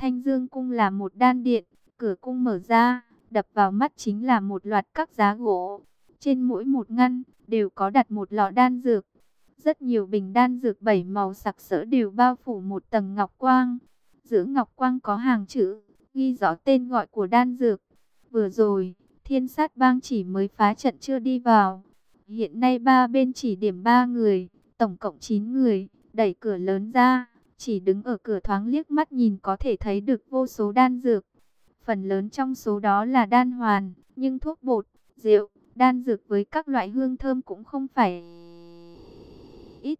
Thanh Dương Cung là một đan điện, cửa cung mở ra, đập vào mắt chính là một loạt các giá gỗ. Trên mỗi một ngăn, đều có đặt một lọ đan dược. Rất nhiều bình đan dược bảy màu sặc sỡ đều bao phủ một tầng ngọc quang. Giữa ngọc quang có hàng chữ, ghi rõ tên gọi của đan dược. Vừa rồi, thiên sát bang chỉ mới phá trận chưa đi vào. Hiện nay ba bên chỉ điểm ba người, tổng cộng 9 người, đẩy cửa lớn ra, chỉ đứng ở cửa thoáng liếc mắt nhìn có thể thấy được vô số đan dược. Phần lớn trong số đó là đan hoàn, nhưng thuốc bột, rượu, đan dược với các loại hương thơm cũng không phải ít.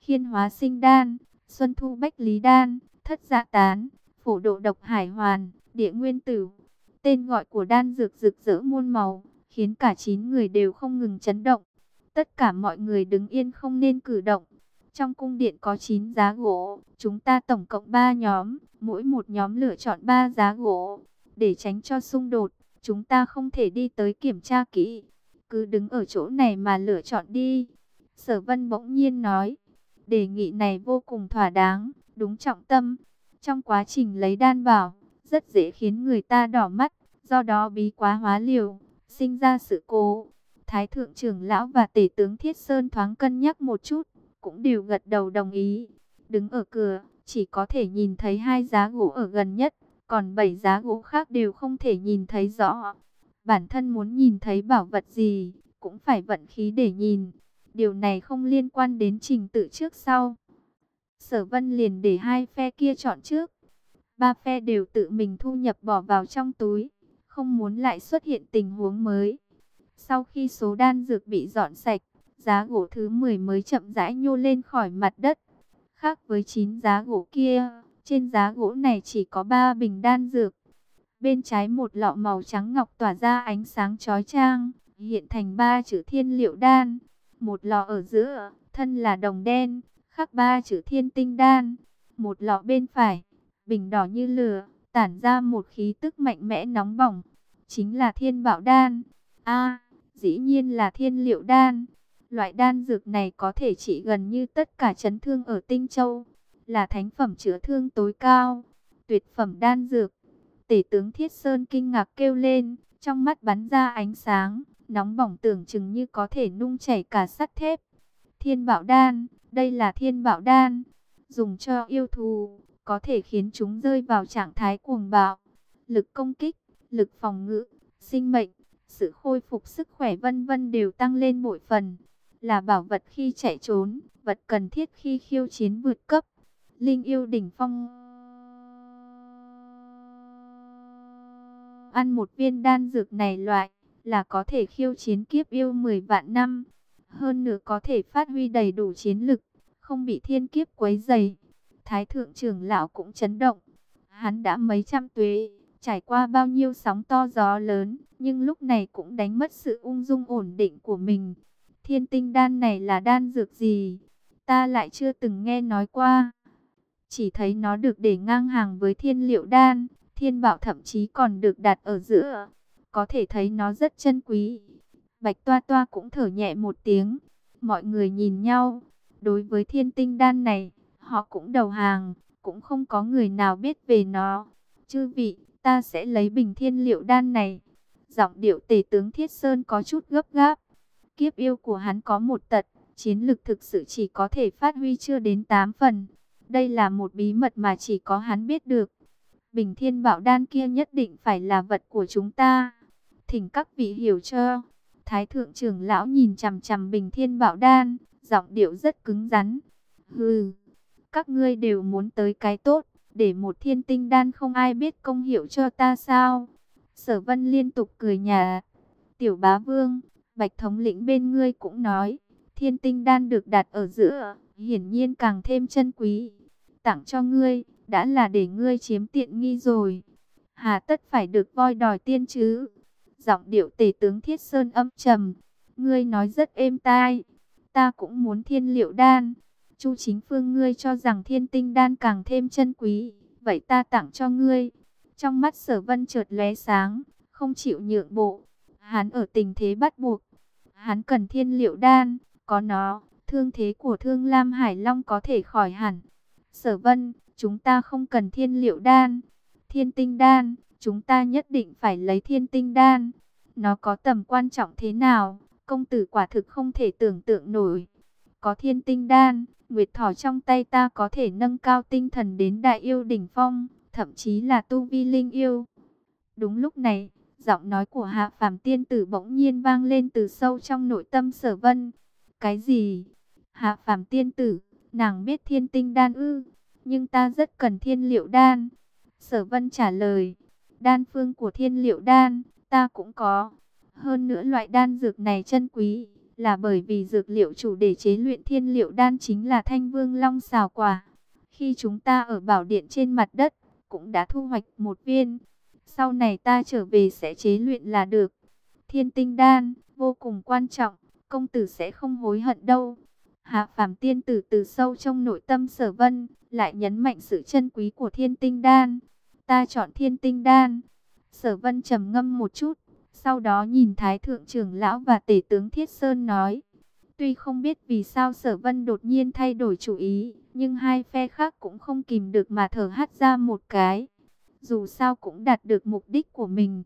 Khiên hóa sinh đan, xuân thu bách lý đan, thất dạ tán, phổ độ độc hải hoàn, địa nguyên tử. Tên gọi của đan dược rực rỡ muôn màu, khiến cả 9 người đều không ngừng chấn động. Tất cả mọi người đứng yên không nên cử động. Trong cung điện có 9 giá gỗ, chúng ta tổng cộng 3 nhóm, mỗi một nhóm lựa chọn 3 giá gỗ. Để tránh cho xung đột, chúng ta không thể đi tới kiểm tra kỹ. Cứ đứng ở chỗ này mà lựa chọn đi. Sở vân bỗng nhiên nói, đề nghị này vô cùng thỏa đáng, đúng trọng tâm. Trong quá trình lấy đan bảo, rất dễ khiến người ta đỏ mắt, do đó bí quá hóa liều, sinh ra sự cố. Thái thượng trưởng lão và tể tướng Thiết Sơn thoáng cân nhắc một chút, cũng đều gật đầu đồng ý. Đứng ở cửa, chỉ có thể nhìn thấy hai giá gỗ ở gần nhất, còn bảy giá gỗ khác đều không thể nhìn thấy rõ. Bản thân muốn nhìn thấy bảo vật gì, cũng phải vận khí để nhìn. Điều này không liên quan đến trình tự trước sau. Sở vân liền để hai phe kia chọn trước. Ba phe đều tự mình thu nhập bỏ vào trong túi, không muốn lại xuất hiện tình huống mới. Sau khi số đan dược bị dọn sạch, giá gỗ thứ 10 mới chậm rãi nhô lên khỏi mặt đất. Khác với 9 giá gỗ kia, trên giá gỗ này chỉ có 3 bình đan dược. Bên trái một lọ màu trắng ngọc tỏa ra ánh sáng chói chang, hiện thành ba chữ thiên liệu đan. Một lọ ở giữa, thân là đồng đen, khắc ba chữ thiên tinh đan. Một lọ bên phải, bình đỏ như lửa, tản ra một khí tức mạnh mẽ nóng bỏng. Chính là thiên bảo đan. a dĩ nhiên là thiên liệu đan. Loại đan dược này có thể trị gần như tất cả chấn thương ở Tinh Châu. Là thánh phẩm chữa thương tối cao. Tuyệt phẩm đan dược. Tể tướng Thiết Sơn kinh ngạc kêu lên, trong mắt bắn ra ánh sáng, nóng bỏng tưởng chừng như có thể nung chảy cả sắt thép. Thiên bảo đan, đây là thiên bảo đan, dùng cho yêu thù, có thể khiến chúng rơi vào trạng thái cuồng bạo, lực công kích, lực phòng ngự, sinh mệnh, sự khôi phục sức khỏe vân vân đều tăng lên mỗi phần. Là bảo vật khi chạy trốn, vật cần thiết khi khiêu chiến vượt cấp. Linh yêu đỉnh phong ăn một viên đan dược này loại là có thể khiêu chiến kiếp yêu 10 vạn năm. Hơn nữa có thể phát huy đầy đủ chiến lực, không bị thiên kiếp quấy dày. Thái thượng trưởng lão cũng chấn động. Hắn đã mấy trăm tuế, trải qua bao nhiêu sóng to gió lớn, nhưng lúc này cũng đánh mất sự ung dung ổn định của mình. Thiên tinh đan này là đan dược gì? Ta lại chưa từng nghe nói qua. Chỉ thấy nó được để ngang hàng với thiên liệu đan, thiên bảo thậm chí còn được đặt ở giữa. Có thể thấy nó rất chân quý. Bạch Toa Toa cũng thở nhẹ một tiếng. Mọi người nhìn nhau. Đối với thiên tinh đan này, họ cũng đầu hàng, cũng không có người nào biết về nó. Chư vị, ta sẽ lấy bình thiên liệu đan này. Giọng điệu tể tướng Thiết Sơn có chút gấp gáp. Kiếp yêu của hắn có một tật, chiến lực thực sự chỉ có thể phát huy chưa đến 8 phần. Đây là một bí mật mà chỉ có hắn biết được. Bình thiên bảo đan kia nhất định phải là vật của chúng ta. Thỉnh các vị hiểu cho. Thái thượng trưởng lão nhìn chằm chằm bình thiên bảo đan, giọng điệu rất cứng rắn. Hừ, các ngươi đều muốn tới cái tốt, để một thiên tinh đan không ai biết công hiệu cho ta sao? Sở vân liên tục cười nhà. Tiểu bá vương, bạch thống lĩnh bên ngươi cũng nói, thiên tinh đan được đặt ở giữa, hiển nhiên càng thêm chân quý. Tặng cho ngươi, đã là để ngươi chiếm tiện nghi rồi. Hà tất phải được voi đòi tiên chứ? Giọng điệu tể tướng Thiết Sơn âm trầm. Ngươi nói rất êm tai. Ta cũng muốn thiên liệu đan. Chu chính phương ngươi cho rằng thiên tinh đan càng thêm chân quý. Vậy ta tặng cho ngươi. Trong mắt sở vân chợt lóe sáng. Không chịu nhượng bộ. Hắn ở tình thế bắt buộc. Hắn cần thiên liệu đan. Có nó, thương thế của thương Lam Hải Long có thể khỏi hẳn. Sở vân, chúng ta không cần thiên liệu đan. Thiên tinh đan, chúng ta nhất định phải lấy thiên tinh đan. Nó có tầm quan trọng thế nào? Công tử quả thực không thể tưởng tượng nổi. Có thiên tinh đan, Nguyệt Thỏ trong tay ta có thể nâng cao tinh thần đến đại yêu đỉnh phong, thậm chí là tu vi linh yêu. Đúng lúc này, giọng nói của Hạ Phàm tiên tử bỗng nhiên vang lên từ sâu trong nội tâm Sở Vân. Cái gì? Hạ Phàm tiên tử, nàng biết thiên tinh đan ư, nhưng ta rất cần thiên liệu đan. Sở Vân trả lời, đan phương của thiên liệu đan, ta cũng có. Hơn nữa loại đan dược này chân quý, là bởi vì dược liệu chủ để chế luyện thiên liệu đan chính là thanh vương long xào quả. Khi chúng ta ở bảo điện trên mặt đất, cũng đã thu hoạch một viên. Sau này ta trở về sẽ chế luyện là được. Thiên tinh đan, vô cùng quan trọng, công tử sẽ không hối hận đâu. Hạ phàm tiên tử từ sâu trong nội tâm sở vân, lại nhấn mạnh sự chân quý của thiên tinh đan. Ta chọn thiên tinh đan. Sở vân trầm ngâm một chút, sau đó nhìn Thái Thượng trưởng Lão và Tể tướng Thiết Sơn nói. Tuy không biết vì sao sở vân đột nhiên thay đổi chủ ý, nhưng hai phe khác cũng không kìm được mà thở hắt ra một cái. Dù sao cũng đạt được mục đích của mình.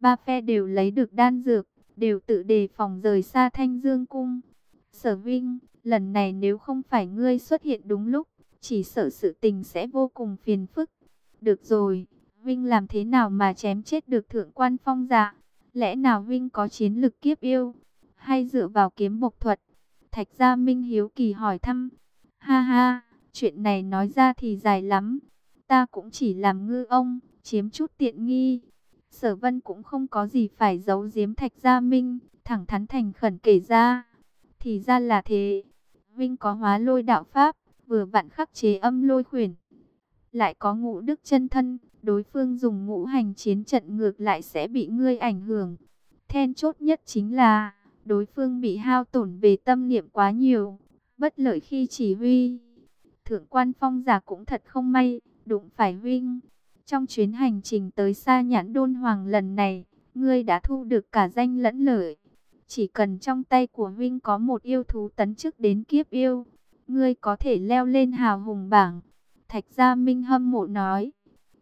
Ba phe đều lấy được đan dược, đều tự đề phòng rời xa thanh dương cung. Sở Vinh, lần này nếu không phải ngươi xuất hiện đúng lúc, chỉ sợ sự tình sẽ vô cùng phiền phức. Được rồi, Vinh làm thế nào mà chém chết được thượng quan phong dạ? Lẽ nào Vinh có chiến lực kiếp yêu? Hay dựa vào kiếm bộc thuật? Thạch Gia Minh hiếu kỳ hỏi thăm. Ha ha, chuyện này nói ra thì dài lắm. Ta cũng chỉ làm ngư ông, chiếm chút tiện nghi. Sở Vân cũng không có gì phải giấu giếm Thạch Gia Minh, thẳng thắn thành khẩn kể ra. Thì ra là thế. Vinh có hóa lôi đạo pháp, vừa vặn khắc chế âm lôi khuyển. Lại có ngũ đức chân thân, đối phương dùng ngũ hành chiến trận ngược lại sẽ bị ngươi ảnh hưởng. Then chốt nhất chính là, đối phương bị hao tổn về tâm niệm quá nhiều, bất lợi khi chỉ huy. Thượng quan phong giả cũng thật không may, đụng phải huynh Trong chuyến hành trình tới xa nhãn đôn hoàng lần này, ngươi đã thu được cả danh lẫn lợi. Chỉ cần trong tay của huynh có một yêu thú tấn chức đến kiếp yêu, ngươi có thể leo lên hào hùng bảng. Thạch Gia Minh hâm mộ nói,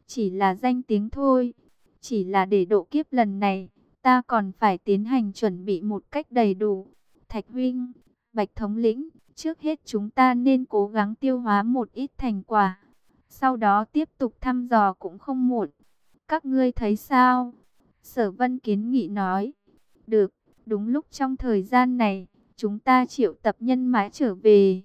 chỉ là danh tiếng thôi, chỉ là để độ kiếp lần này, ta còn phải tiến hành chuẩn bị một cách đầy đủ. Thạch huynh Bạch Thống lĩnh, trước hết chúng ta nên cố gắng tiêu hóa một ít thành quả. Sau đó tiếp tục thăm dò cũng không muộn. Các ngươi thấy sao? Sở Vân Kiến Nghị nói. Được, đúng lúc trong thời gian này, chúng ta triệu tập nhân mã trở về.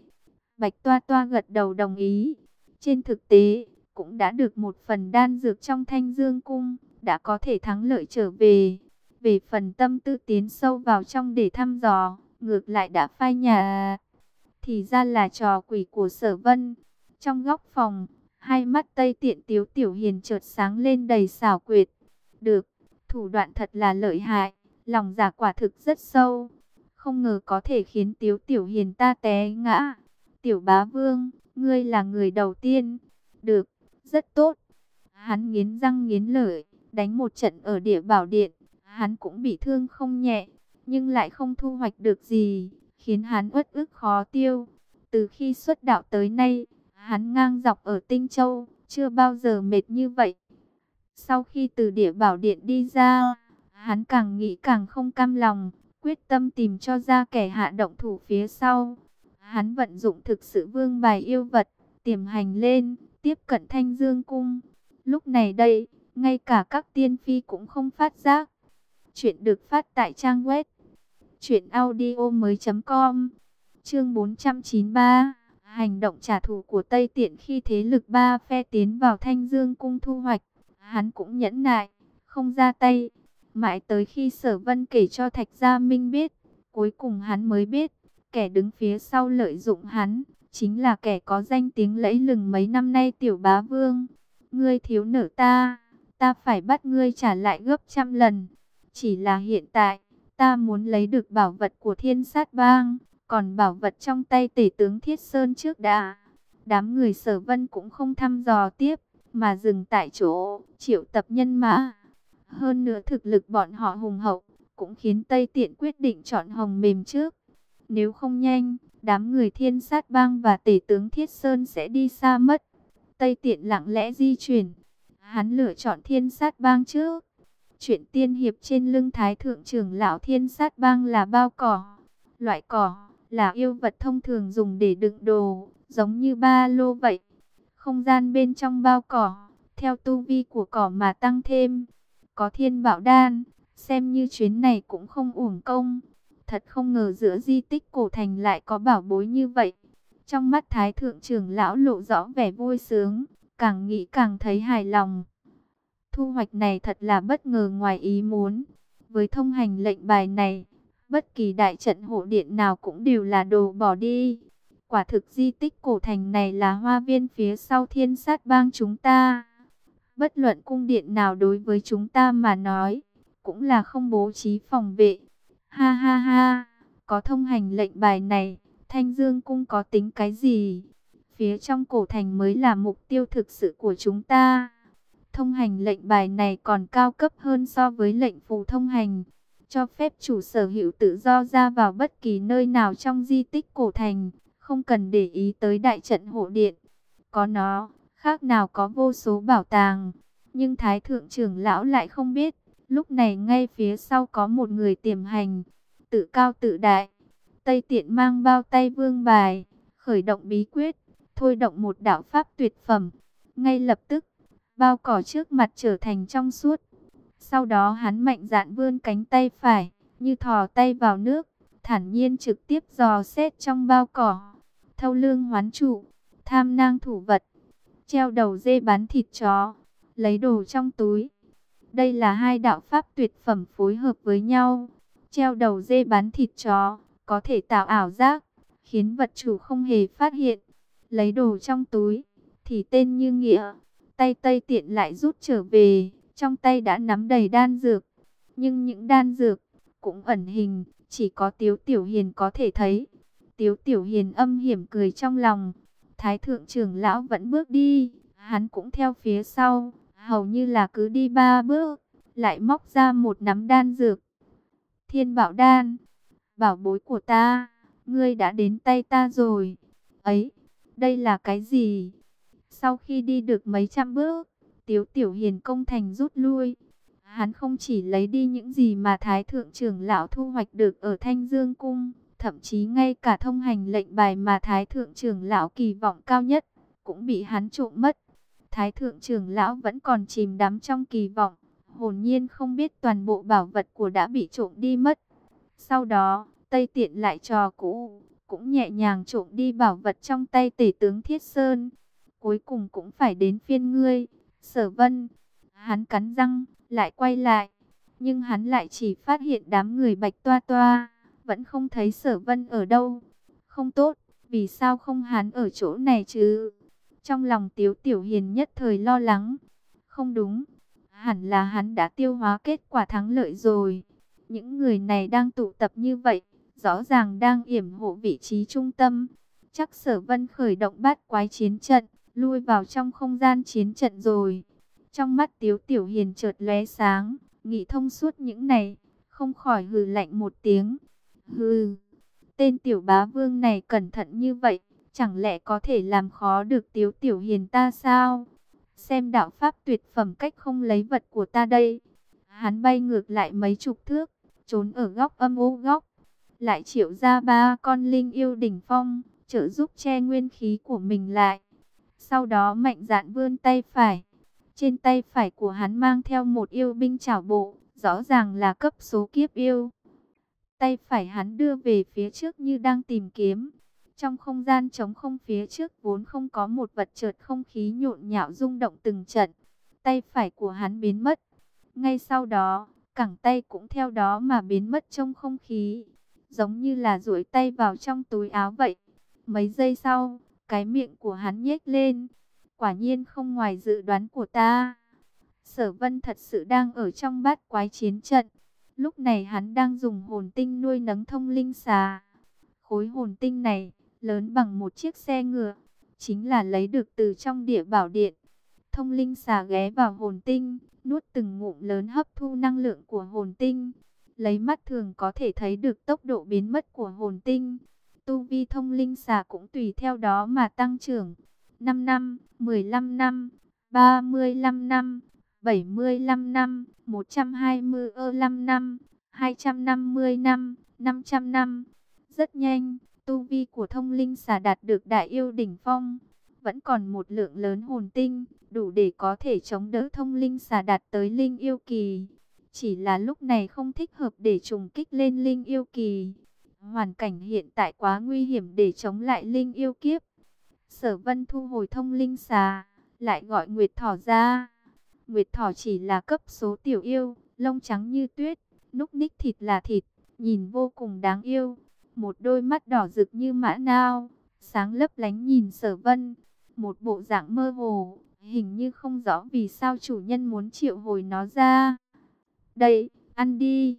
Bạch Toa Toa gật đầu đồng ý. Trên thực tế, cũng đã được một phần đan dược trong thanh dương cung, đã có thể thắng lợi trở về. Về phần tâm tư tiến sâu vào trong để thăm dò, ngược lại đã phai nhà. Thì ra là trò quỷ của sở vân. Trong góc phòng, hai mắt tây tiện tiếu tiểu hiền chợt sáng lên đầy xảo quyệt. Được, thủ đoạn thật là lợi hại, lòng giả quả thực rất sâu. Không ngờ có thể khiến tiếu tiểu hiền ta té ngã. Tiểu bá vương, ngươi là người đầu tiên. Được, rất tốt. Hắn nghiến răng nghiến lợi, đánh một trận ở địa bảo điện. Hắn cũng bị thương không nhẹ, nhưng lại không thu hoạch được gì, khiến hắn uất ức khó tiêu. Từ khi xuất đạo tới nay, hắn ngang dọc ở Tinh Châu, chưa bao giờ mệt như vậy. Sau khi từ địa bảo điện đi ra, hắn càng nghĩ càng không cam lòng, quyết tâm tìm cho ra kẻ hạ động thủ phía sau. Hắn vận dụng thực sự vương bài yêu vật, tiềm hành lên, tiếp cận thanh dương cung. Lúc này đây, ngay cả các tiên phi cũng không phát giác. Chuyện được phát tại trang web truyệnaudiomoi.com. Chương 493, hành động trả thù của Tây Tiện khi thế lực ba phe tiến vào Thanh Dương cung thu hoạch, hắn cũng nhẫn nại, không ra tay, mãi tới khi Sở Vân kể cho Thạch Gia Minh biết, cuối cùng hắn mới biết, kẻ đứng phía sau lợi dụng hắn, chính là kẻ có danh tiếng lẫy lừng mấy năm nay tiểu bá vương. Ngươi thiếu nợ ta, ta phải bắt ngươi trả lại gấp trăm lần. Chỉ là hiện tại, ta muốn lấy được bảo vật của thiên sát bang, còn bảo vật trong tay tể tướng Thiết Sơn trước đã. Đám người sở vân cũng không thăm dò tiếp, mà dừng tại chỗ, triệu tập nhân mã. Hơn nữa thực lực bọn họ hùng hậu, cũng khiến Tây Tiện quyết định chọn hồng mềm trước. Nếu không nhanh, đám người thiên sát bang và tể tướng Thiết Sơn sẽ đi xa mất. Tây Tiện lặng lẽ di chuyển. hắn lựa chọn thiên sát bang trước. Chuyện tiên hiệp trên lưng thái thượng trưởng lão thiên sát bang là bao cỏ. Loại cỏ là yêu vật thông thường dùng để đựng đồ, giống như ba lô vậy. Không gian bên trong bao cỏ, theo tu vi của cỏ mà tăng thêm. Có thiên bảo đan, xem như chuyến này cũng không uổng công. Thật không ngờ giữa di tích cổ thành lại có bảo bối như vậy. Trong mắt thái thượng trưởng lão lộ rõ vẻ vui sướng, càng nghĩ càng thấy hài lòng. Thu hoạch này thật là bất ngờ ngoài ý muốn. Với thông hành lệnh bài này, bất kỳ đại trận hộ điện nào cũng đều là đồ bỏ đi. Quả thực di tích cổ thành này là hoa viên phía sau thiên sát bang chúng ta. Bất luận cung điện nào đối với chúng ta mà nói, cũng là không bố trí phòng vệ. Ha ha ha, có thông hành lệnh bài này, Thanh Dương cung có tính cái gì? Phía trong cổ thành mới là mục tiêu thực sự của chúng ta. Thông hành lệnh bài này còn cao cấp hơn so với lệnh phù thông hành, cho phép chủ sở hữu tự do ra vào bất kỳ nơi nào trong di tích cổ thành, không cần để ý tới đại trận hộ điện. Có nó, khác nào có vô số bảo tàng, nhưng Thái Thượng trưởng lão lại không biết, lúc này ngay phía sau có một người tiềm hành, tự cao tự đại. Tây tiện mang bao tay vương bài, khởi động bí quyết, thôi động một đạo pháp tuyệt phẩm. Ngay lập tức, bao cỏ trước mặt trở thành trong suốt. Sau đó hắn mạnh dạn vươn cánh tay phải, như thò tay vào nước, thản nhiên trực tiếp dò xét trong bao cỏ. Thâu lương hoán trụ, tham nang thủ vật, treo đầu dê bán thịt chó, lấy đồ trong túi. Đây là hai đạo pháp tuyệt phẩm phối hợp với nhau. Treo đầu dê bán thịt chó, có thể tạo ảo giác, khiến vật chủ không hề phát hiện. Lấy đồ trong túi, thì tên như nghĩa, tay tây tiện lại rút trở về, trong tay đã nắm đầy đan dược. Nhưng những đan dược cũng ẩn hình, chỉ có Tiếu Tiểu Hiền có thể thấy. Tiếu Tiểu Hiền âm hiểm cười trong lòng. Thái thượng trưởng lão vẫn bước đi, hắn cũng theo phía sau, hầu như là cứ đi ba bước, lại móc ra một nắm đan dược. Thiên bảo đan, bảo bối của ta, ngươi đã đến tay ta rồi. Ấy, đây là cái gì? Sau khi đi được mấy trăm bước, Tiếu Tiểu Hiền công thành rút lui. Hắn không chỉ lấy đi những gì mà Thái Thượng trưởng lão thu hoạch được ở Thanh Dương Cung, thậm chí ngay cả thông hành lệnh bài mà Thái Thượng trưởng lão kỳ vọng cao nhất, cũng bị hắn trộm mất. Thái Thượng trưởng lão vẫn còn chìm đắm trong kỳ vọng, hồn nhiên không biết toàn bộ bảo vật của đã bị trộm đi mất. Sau đó, Tây Tiện lại trò cũ, cũng nhẹ nhàng trộm đi bảo vật trong tay tể tướng Thiết Sơn. Cuối cùng cũng phải đến phiên ngươi, sở vân. Hắn cắn răng, lại quay lại. Nhưng hắn lại chỉ phát hiện đám người bạch toa toa, vẫn không thấy sở vân ở đâu. Không tốt, vì sao không hắn ở chỗ này chứ? Trong lòng Tiếu Tiểu Hiền nhất thời lo lắng. Không đúng, hẳn là hắn đã tiêu hóa kết quả thắng lợi rồi. Những người này đang tụ tập như vậy, rõ ràng đang yểm hộ vị trí trung tâm. Chắc sở vân khởi động bát quái chiến trận, lui vào trong không gian chiến trận rồi. Trong mắt Tiếu Tiểu Hiền chợt lóe sáng, nghĩ thông suốt những này, không khỏi hừ lạnh một tiếng. Hừ, tên Tiểu Bá Vương này cẩn thận như vậy, chẳng lẽ có thể làm khó được Tiếu Tiểu Hiền ta sao? Xem đạo pháp tuyệt phẩm cách không lấy vật của ta đây. Hắn bay ngược lại mấy chục thước, trốn ở góc âm u góc. Lại triệu ra ba con linh yêu đỉnh phong, trợ giúp che nguyên khí của mình lại. Sau đó mạnh dạn vươn tay phải. Trên tay phải của hắn mang theo một yêu binh chảo bộ, rõ ràng là cấp số kiếp yêu. Tay phải hắn đưa về phía trước như đang tìm kiếm. Trong không gian trống không phía trước vốn không có một vật chợt không khí nhộn nhạo rung động từng trận. Tay phải của hắn biến mất. Ngay sau đó, cẳng tay cũng theo đó mà biến mất trong không khí. Giống như là duỗi tay vào trong túi áo vậy. Mấy giây sau, cái miệng của hắn nhếch lên. Quả nhiên không ngoài dự đoán của ta. Sở vân thật sự đang ở trong bát quái chiến trận. Lúc này hắn đang dùng hồn tinh nuôi nấng thông linh xà. Khối hồn tinh này, lớn bằng một chiếc xe ngựa. Chính là lấy được từ trong địa bảo điện. Thông linh xà ghé vào hồn tinh, nuốt từng ngụm lớn hấp thu năng lượng của hồn tinh. Lấy mắt thường có thể thấy được tốc độ biến mất của hồn tinh. Tu vi thông linh xà cũng tùy theo đó mà tăng trưởng. 5 năm, 15 năm, 35 năm, 75 năm, 125 năm, 250 năm, 500 năm. Rất nhanh, tu vi của thông linh xà đạt được đại yêu đỉnh phong. Vẫn còn một lượng lớn hồn tinh, đủ để có thể chống đỡ thông linh xà đạt tới linh yêu kỳ. Chỉ là lúc này không thích hợp để trùng kích lên linh yêu kỳ. Hoàn cảnh hiện tại quá nguy hiểm để chống lại linh yêu kiếp. Sở vân thu hồi thông linh xà, lại gọi Nguyệt Thỏ ra. Nguyệt Thỏ chỉ là cấp số tiểu yêu, lông trắng như tuyết, núc ních thịt là thịt, nhìn vô cùng đáng yêu. Một đôi mắt đỏ rực như mã nao, sáng lấp lánh nhìn sở vân. Một bộ dạng mơ hồ, hình như không rõ vì sao chủ nhân muốn triệu hồi nó ra. Đây, ăn đi.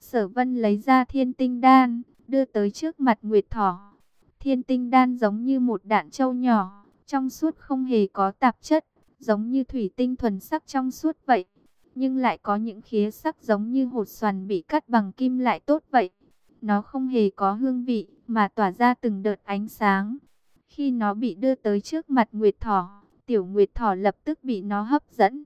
Sở vân lấy ra thiên tinh đan, đưa tới trước mặt Nguyệt Thỏ. Thiên tinh đan giống như một đạn trâu nhỏ, trong suốt không hề có tạp chất, giống như thủy tinh thuần sắc trong suốt vậy. Nhưng lại có những khía sắc giống như hột xoàn bị cắt bằng kim lại tốt vậy. Nó không hề có hương vị, mà tỏa ra từng đợt ánh sáng. Khi nó bị đưa tới trước mặt Nguyệt Thỏ, tiểu Nguyệt Thỏ lập tức bị nó hấp dẫn.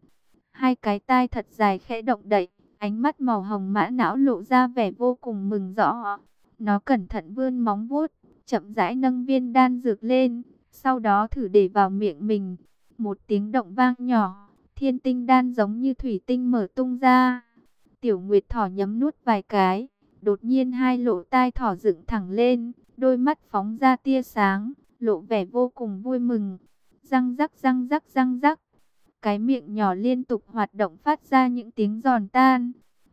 Hai cái tai thật dài khẽ động đậy, ánh mắt màu hồng mã não lộ ra vẻ vô cùng mừng rõ. Nó cẩn thận vươn móng vuốt, chậm rãi nâng viên đan dược lên, sau đó thử để vào miệng mình. Một tiếng động vang nhỏ, thiên tinh đan giống như thủy tinh mở tung ra. Tiểu Nguyệt thỏ nhấm nuốt vài cái, đột nhiên hai lỗ tai thỏ dựng thẳng lên, đôi mắt phóng ra tia sáng, lộ vẻ vô cùng vui mừng. Răng rắc răng rắc răng rắc, cái miệng nhỏ liên tục hoạt động phát ra những tiếng giòn tan.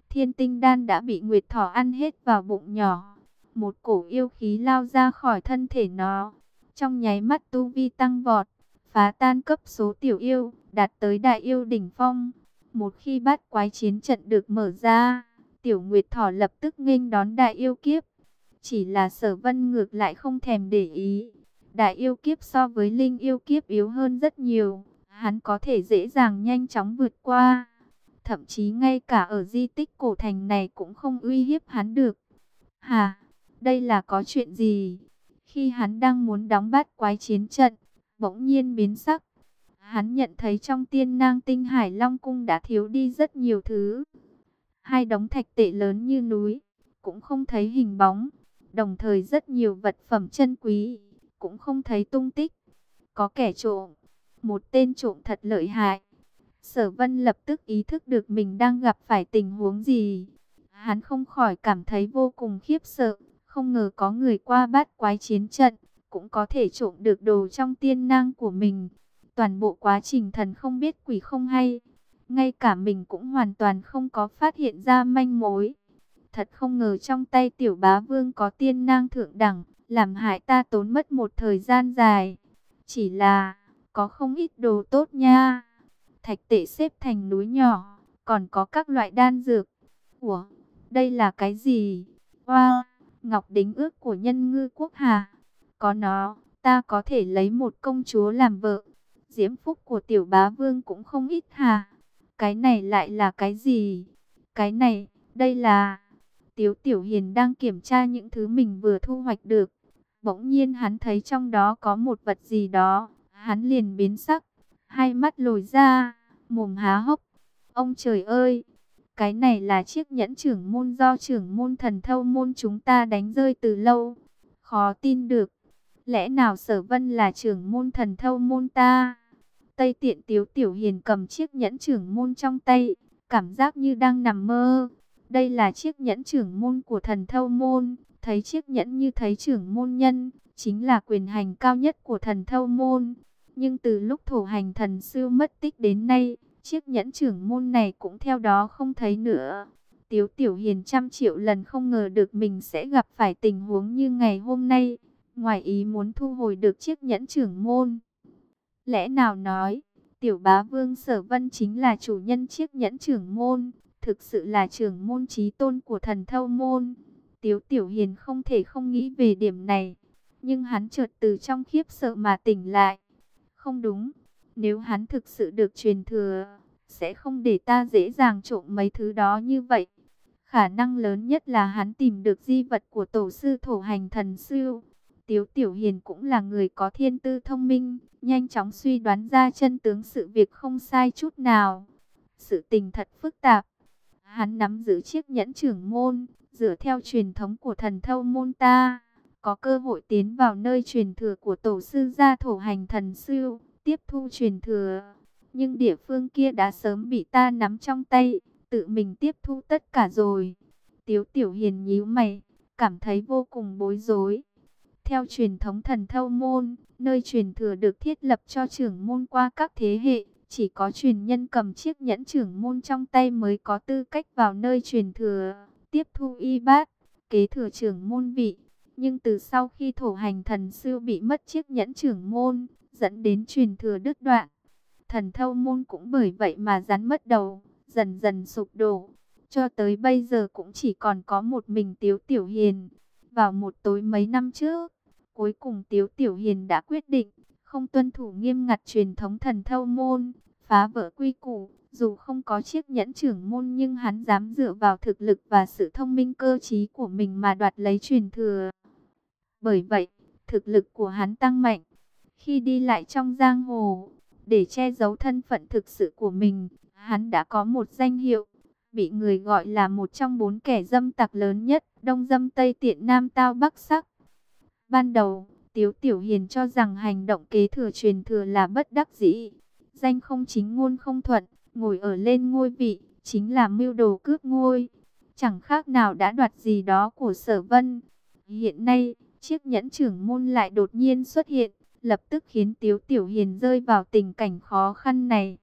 Thiên tinh đan đã bị Nguyệt thỏ ăn hết vào bụng nhỏ một cổ yêu khí lao ra khỏi thân thể nó. Trong nháy mắt tu vi tăng vọt, phá tan cấp số tiểu yêu, đạt tới đại yêu đỉnh phong. Một khi bắt quái chiến trận được mở ra, tiểu nguyệt thỏ lập tức nghênh đón đại yêu kiếp. Chỉ là sở vân ngược lại không thèm để ý. Đại yêu kiếp so với linh yêu kiếp yếu hơn rất nhiều. Hắn có thể dễ dàng nhanh chóng vượt qua. Thậm chí ngay cả ở di tích cổ thành này cũng không uy hiếp hắn được. Hà! Đây là có chuyện gì? Khi hắn đang muốn đóng bát quái chiến trận, bỗng nhiên biến sắc. Hắn nhận thấy trong tiên nang tinh hải long cung đã thiếu đi rất nhiều thứ. Hai đống thạch tệ lớn như núi, cũng không thấy hình bóng. Đồng thời rất nhiều vật phẩm chân quý, cũng không thấy tung tích. Có kẻ trộm, một tên trộm thật lợi hại. Sở vân lập tức ý thức được mình đang gặp phải tình huống gì. Hắn không khỏi cảm thấy vô cùng khiếp sợ. Không ngờ có người qua bát quái chiến trận, cũng có thể trộm được đồ trong tiên nang của mình. Toàn bộ quá trình thần không biết quỷ không hay. Ngay cả mình cũng hoàn toàn không có phát hiện ra manh mối. Thật không ngờ trong tay tiểu bá vương có tiên nang thượng đẳng, làm hại ta tốn mất một thời gian dài. Chỉ là, có không ít đồ tốt nha. Thạch tệ xếp thành núi nhỏ, còn có các loại đan dược. Ủa, đây là cái gì? Wow! Ngọc đính ước của nhân ngư quốc hà. Có nó, ta có thể lấy một công chúa làm vợ. Diễm phúc của tiểu bá vương cũng không ít hà. Cái này lại là cái gì? Cái này, đây là... Tiếu Tiểu Hiền đang kiểm tra những thứ mình vừa thu hoạch được. Bỗng nhiên hắn thấy trong đó có một vật gì đó. Hắn liền biến sắc. Hai mắt lồi ra, mồm há hốc. Ông trời ơi! Cái này là chiếc nhẫn trưởng môn do trưởng môn thần thâu môn chúng ta đánh rơi từ lâu. Khó tin được. Lẽ nào sở vân là trưởng môn thần thâu môn ta? Tây tiện tiếu tiểu hiền cầm chiếc nhẫn trưởng môn trong tay. Cảm giác như đang nằm mơ. Đây là chiếc nhẫn trưởng môn của thần thâu môn. Thấy chiếc nhẫn như thấy trưởng môn nhân. Chính là quyền hành cao nhất của thần thâu môn. Nhưng từ lúc thổ hành thần sư mất tích đến nay Chiếc nhẫn trưởng môn này cũng theo đó không thấy nữa. Tiếu Tiểu Hiền trăm triệu lần không ngờ được mình sẽ gặp phải tình huống như ngày hôm nay. Ngoài ý muốn thu hồi được chiếc nhẫn trưởng môn. Lẽ nào nói, Tiểu Bá Vương Sở Vân chính là chủ nhân chiếc nhẫn trưởng môn. Thực sự là trưởng môn trí tôn của thần thâu môn. Tiếu Tiểu Hiền không thể không nghĩ về điểm này. Nhưng hắn chợt từ trong khiếp sợ mà tỉnh lại. Không đúng. Nếu hắn thực sự được truyền thừa, sẽ không để ta dễ dàng trộm mấy thứ đó như vậy. Khả năng lớn nhất là hắn tìm được di vật của tổ sư thổ hành thần sư. Tiếu Tiểu Hiền cũng là người có thiên tư thông minh, nhanh chóng suy đoán ra chân tướng sự việc không sai chút nào. Sự tình thật phức tạp. Hắn nắm giữ chiếc nhẫn trưởng môn, dựa theo truyền thống của thần thâu môn ta, có cơ hội tiến vào nơi truyền thừa của tổ sư gia thổ hành thần sư, tiếp thu truyền thừa. Nhưng địa phương kia đã sớm bị ta nắm trong tay, tự mình tiếp thu tất cả rồi. Tiếu Tiểu Hiền nhíu mày, cảm thấy vô cùng bối rối. Theo truyền thống thần thâu môn, nơi truyền thừa được thiết lập cho trưởng môn qua các thế hệ, chỉ có truyền nhân cầm chiếc nhẫn trưởng môn trong tay mới có tư cách vào nơi truyền thừa, tiếp thu y bát, kế thừa trưởng môn vị. Nhưng từ sau khi thổ hành thần sư bị mất chiếc nhẫn trưởng môn, dẫn đến truyền thừa đứt đoạn, thần thâu môn cũng bởi vậy mà rắn mất đầu, dần dần sụp đổ. Cho tới bây giờ cũng chỉ còn có một mình Tiếu Tiểu Hiền. Vào một tối mấy năm trước, cuối cùng Tiếu Tiểu Hiền đã quyết định không tuân thủ nghiêm ngặt truyền thống thần thâu môn, phá vỡ quy củ. Dù không có chiếc nhẫn trưởng môn nhưng hắn dám dựa vào thực lực và sự thông minh cơ trí của mình mà đoạt lấy truyền thừa. Bởi vậy, thực lực của hắn tăng mạnh. Khi đi lại trong giang hồ, để che giấu thân phận thực sự của mình, hắn đã có một danh hiệu, bị người gọi là một trong bốn kẻ dâm tặc lớn nhất, đông dâm tây tiện nam tao bắc sắc. Ban đầu, Tiếu Tiểu Hiền cho rằng hành động kế thừa truyền thừa là bất đắc dĩ, danh không chính ngôn không thuận, ngồi ở lên ngôi vị, chính là mưu đồ cướp ngôi, chẳng khác nào đã đoạt gì đó của sở vân. Hiện nay, chiếc nhẫn trưởng môn lại đột nhiên xuất hiện, lập tức khiến Tiếu Tiểu Hiền rơi vào tình cảnh khó khăn này.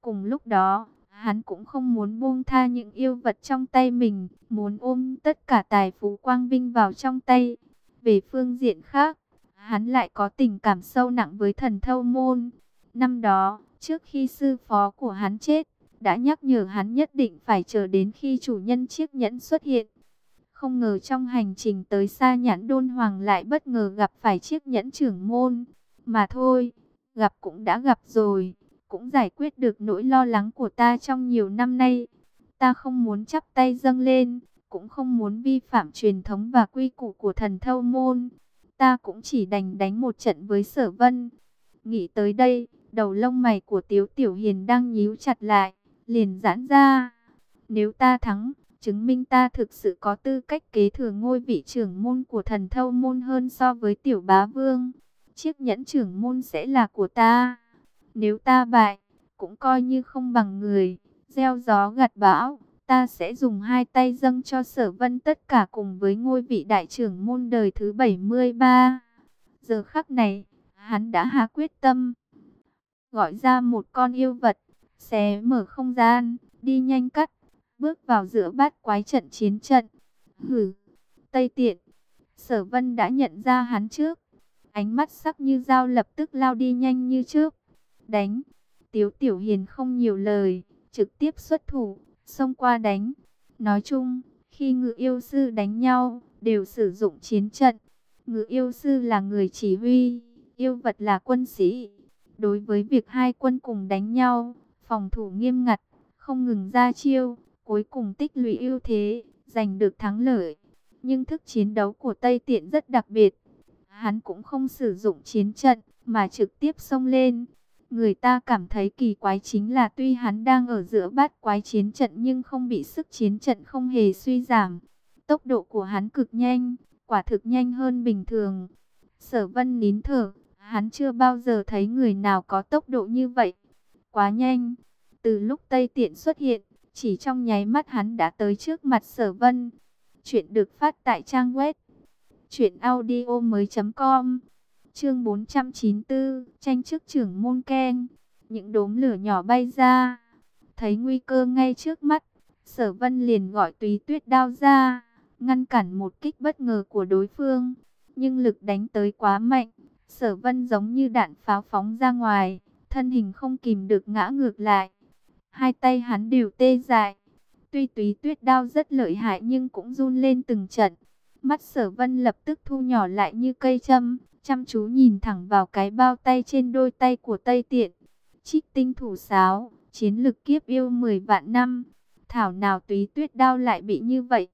Cùng lúc đó, hắn cũng không muốn buông tha những yêu vật trong tay mình, muốn ôm tất cả tài phú quang vinh vào trong tay. Về phương diện khác, hắn lại có tình cảm sâu nặng với thần thâu môn. Năm đó, trước khi sư phó của hắn chết, đã nhắc nhở hắn nhất định phải chờ đến khi chủ nhân chiếc nhẫn xuất hiện. Không ngờ trong hành trình tới xa nhãn đôn hoàng lại bất ngờ gặp phải chiếc nhẫn trưởng môn. Mà thôi, gặp cũng đã gặp rồi, cũng giải quyết được nỗi lo lắng của ta trong nhiều năm nay. Ta không muốn chắp tay dâng lên, cũng không muốn vi phạm truyền thống và quy củ của thần thâu môn. Ta cũng chỉ đành đánh một trận với sở vân. Nghĩ tới đây, đầu lông mày của Tiếu Tiểu Hiền đang nhíu chặt lại, liền giãn ra. Nếu ta thắng, chứng minh ta thực sự có tư cách kế thừa ngôi vị trưởng môn của thần thâu môn hơn so với Tiểu Bá Vương chiếc nhẫn trưởng môn sẽ là của ta. Nếu ta bại, cũng coi như không bằng người, gieo gió gặt bão, ta sẽ dùng hai tay dâng cho sở vân tất cả cùng với ngôi vị đại trưởng môn đời thứ 73. Giờ khắc này, hắn đã hạ quyết tâm. Gọi ra một con yêu vật, xé mở không gian, đi nhanh cắt, bước vào giữa bát quái trận chiến trận. Hử, Tây Tiện, sở vân đã nhận ra hắn trước Ánh mắt sắc như dao lập tức lao đi nhanh như trước. Đánh. Tiếu Tiểu Hiền không nhiều lời, trực tiếp xuất thủ, xông qua đánh. Nói chung, khi ngự yêu sư đánh nhau, đều sử dụng chiến trận. Ngự yêu sư là người chỉ huy, yêu vật là quân sĩ. Đối với việc hai quân cùng đánh nhau, phòng thủ nghiêm ngặt, không ngừng ra chiêu, cuối cùng tích lũy ưu thế, giành được thắng lợi. Nhưng thức chiến đấu của Tây Tiện rất đặc biệt, Hắn cũng không sử dụng chiến trận, mà trực tiếp xông lên. Người ta cảm thấy kỳ quái chính là tuy hắn đang ở giữa bát quái chiến trận nhưng không bị sức chiến trận không hề suy giảm. Tốc độ của hắn cực nhanh, quả thực nhanh hơn bình thường. Sở vân nín thở, hắn chưa bao giờ thấy người nào có tốc độ như vậy. Quá nhanh, từ lúc Tây Tiện xuất hiện, chỉ trong nháy mắt hắn đã tới trước mặt sở vân. Chuyện được phát tại trang web Chuyện audio mới com. Chương 494 Tranh chức trưởng môn keng. Những đốm lửa nhỏ bay ra. Thấy nguy cơ ngay trước mắt, Sở vân liền gọi túy tuyết đao ra, Ngăn cản một kích bất ngờ của đối phương. Nhưng lực đánh tới quá mạnh, Sở vân giống như đạn pháo phóng ra ngoài, Thân hình không kìm được ngã ngược lại. Hai tay hắn đều tê dại Tuy túy tuyết đao rất lợi hại nhưng cũng run lên từng trận Mắt sở vân lập tức thu nhỏ lại như cây châm, chăm chú nhìn thẳng vào cái bao tay trên đôi tay của Tây Tiện. Trích tinh thủ sáo, chiến lực kiếp yêu 10 vạn năm. Thảo nào túy tuyết đao lại bị như vậy.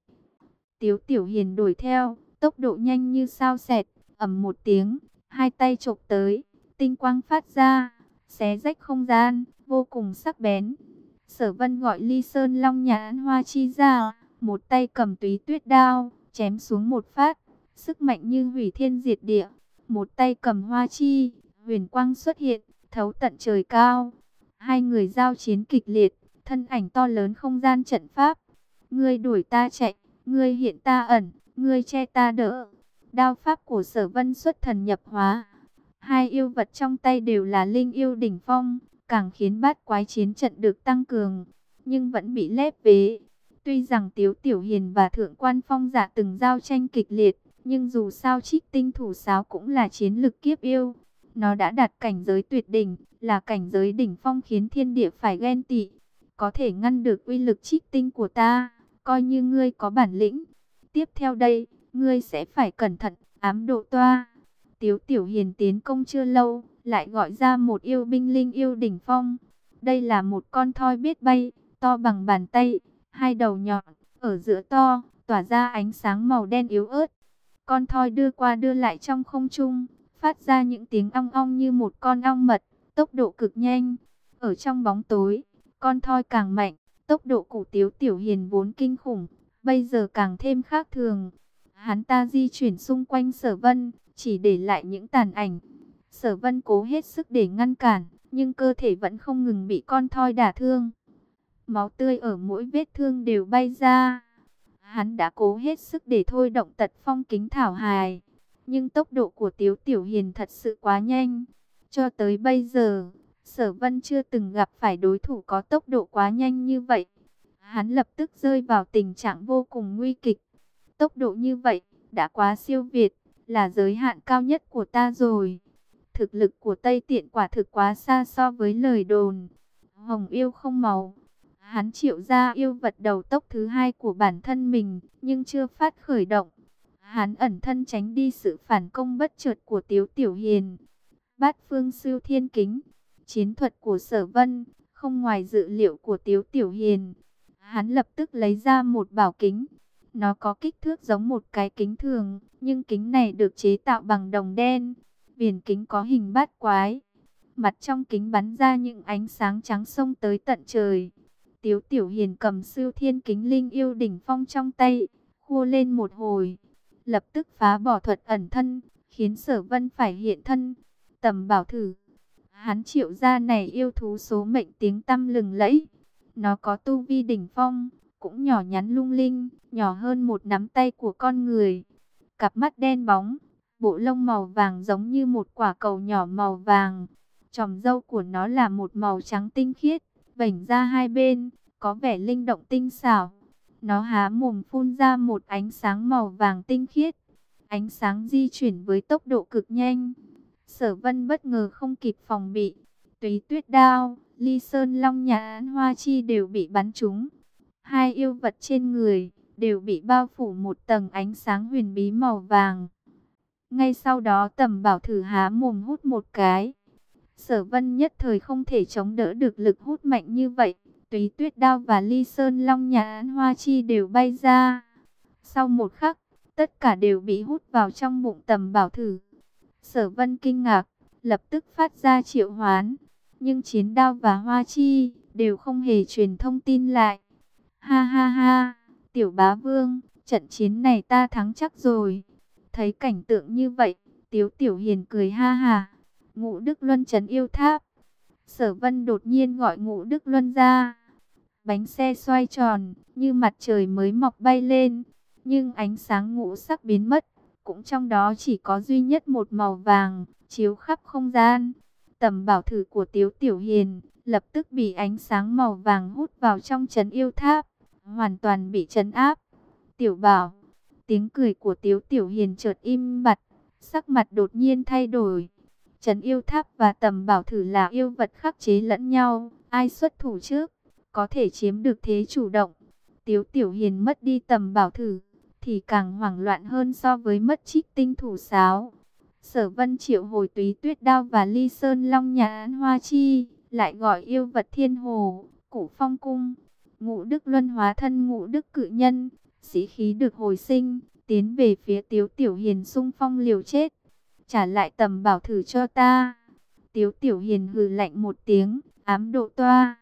Tiếu tiểu hiền đuổi theo, tốc độ nhanh như sao xẹt, ầm một tiếng, hai tay chộp tới, tinh quang phát ra, xé rách không gian, vô cùng sắc bén. Sở Vân gọi Ly Sơn Long Nhãn Hoa Chi ra, một tay cầm túy tuyết đao, chém xuống một phát, sức mạnh như hủy thiên diệt địa. Một tay cầm hoa chi, huyền quang xuất hiện, thấu tận trời cao. Hai người giao chiến kịch liệt, thân ảnh to lớn không gian trận pháp. Ngươi đuổi ta chạy, ngươi hiện ta ẩn, ngươi che ta đỡ. Đao pháp của sở vân xuất thần nhập hóa. Hai yêu vật trong tay đều là linh yêu đỉnh phong, càng khiến bát quái chiến trận được tăng cường, nhưng vẫn bị lép vế. Tuy rằng Tiếu Tiểu Hiền và Thượng Quan Phong giả từng giao tranh kịch liệt, nhưng dù sao trích tinh thủ sáo cũng là chiến lực kiếp yêu. Nó đã đạt cảnh giới tuyệt đỉnh, là cảnh giới đỉnh phong khiến thiên địa phải ghen tị. Có thể ngăn được uy lực trích tinh của ta, coi như ngươi có bản lĩnh. Tiếp theo đây, ngươi sẽ phải cẩn thận, ám độ toa. Tiếu Tiểu Hiền tiến công chưa lâu, lại gọi ra một yêu binh linh yêu đỉnh phong. Đây là một con thoi biết bay, to bằng bàn tay, hai đầu nhọn, ở giữa to, tỏa ra ánh sáng màu đen yếu ớt. Con thoi đưa qua đưa lại trong không trung, phát ra những tiếng ong ong như một con ong mật, tốc độ cực nhanh. Ở trong bóng tối, con thoi càng mạnh, tốc độ của Tiếu Tiểu Hiền vốn kinh khủng, bây giờ càng thêm khác thường. Hắn ta di chuyển xung quanh sở vân, chỉ để lại những tàn ảnh. Sở vân cố hết sức để ngăn cản, nhưng cơ thể vẫn không ngừng bị con thoi đả thương. Máu tươi ở mỗi vết thương đều bay ra. Hắn đã cố hết sức để thôi động tật phong kính thảo hài. Nhưng tốc độ của Tiếu Tiểu Hiền thật sự quá nhanh. Cho tới bây giờ, Sở Vân chưa từng gặp phải đối thủ có tốc độ quá nhanh như vậy. Hắn lập tức rơi vào tình trạng vô cùng nguy kịch. Tốc độ như vậy, đã quá siêu việt, là giới hạn cao nhất của ta rồi. Thực lực của Tây Tiện quả thực quá xa so với lời đồn. Hồng yêu không màu, Hắn triệu ra yêu vật đầu tốc thứ hai của bản thân mình, nhưng chưa phát khởi động. Hắn ẩn thân tránh đi sự phản công bất chợt của Tiếu Tiểu Hiền. Bát phương siêu thiên kính, chiến thuật của sở vân, không ngoài dự liệu của Tiếu Tiểu Hiền. Hắn lập tức lấy ra một bảo kính. Nó có kích thước giống một cái kính thường, nhưng kính này được chế tạo bằng đồng đen. Viền kính có hình bát quái. Mặt trong kính bắn ra những ánh sáng trắng sông tới tận trời. Tiếu Tiểu Hiền cầm siêu thiên kính linh yêu đỉnh phong trong tay, khua lên một hồi, lập tức phá bỏ thuật ẩn thân, khiến sở vân phải hiện thân. Tầm bảo thử, hắn triệu ra này yêu thú số mệnh tiếng tâm lừng lẫy. Nó có tu vi đỉnh phong, cũng nhỏ nhắn lung linh, nhỏ hơn một nắm tay của con người. Cặp mắt đen bóng, bộ lông màu vàng giống như một quả cầu nhỏ màu vàng. Tròm dâu của nó là một màu trắng tinh khiết vảnh ra hai bên, có vẻ linh động tinh xảo. Nó há mồm phun ra một ánh sáng màu vàng tinh khiết. Ánh sáng di chuyển với tốc độ cực nhanh. Sở vân bất ngờ không kịp phòng bị. Túy tuyết đao, ly sơn long nhãn hoa chi đều bị bắn trúng. Hai yêu vật trên người đều bị bao phủ một tầng ánh sáng huyền bí màu vàng. Ngay sau đó tầm bảo thử há mồm hút một cái. Sở vân nhất thời không thể chống đỡ được lực hút mạnh như vậy. Túy tuyết đao và ly sơn long nhà án hoa chi đều bay ra. Sau một khắc, tất cả đều bị hút vào trong bụng tầm bảo thử. Sở vân kinh ngạc, lập tức phát ra triệu hoán. Nhưng chiến đao và hoa chi đều không hề truyền thông tin lại. Ha ha ha, tiểu bá vương, trận chiến này ta thắng chắc rồi. Thấy cảnh tượng như vậy, tiếu tiểu hiền cười ha ha. Ngũ Đức Luân trấn yêu tháp. Sở Vân đột nhiên gọi Ngũ Đức Luân ra. Bánh xe xoay tròn, như mặt trời mới mọc bay lên, nhưng ánh sáng ngũ sắc biến mất, cũng trong đó chỉ có duy nhất một màu vàng, chiếu khắp không gian. Tầm bảo thử của Tiếu Tiểu Hiền lập tức bị ánh sáng màu vàng hút vào trong trấn yêu tháp, hoàn toàn bị trấn áp. Tiểu bảo, tiếng cười của Tiếu Tiểu Hiền chợt im bặt, sắc mặt đột nhiên thay đổi. Trấn yêu tháp và tầm bảo thử là yêu vật khắc chế lẫn nhau, ai xuất thủ trước, có thể chiếm được thế chủ động. Tiếu Tiểu Hiền mất đi tầm bảo thử, thì càng hoảng loạn hơn so với mất trích tinh thủ sáo. Sở Vân triệu hồi túy tuyết đao và ly sơn long nhà án hoa chi, lại gọi yêu vật thiên hồ, cụ phong cung. Ngũ Đức Luân hóa thân ngũ Đức cự nhân, sĩ khí được hồi sinh, tiến về phía Tiếu Tiểu Hiền sung phong liều chết. trả lại tầm bảo thử cho ta. Tiếu tiểu hiền hừ lạnh một tiếng, ám độ toa.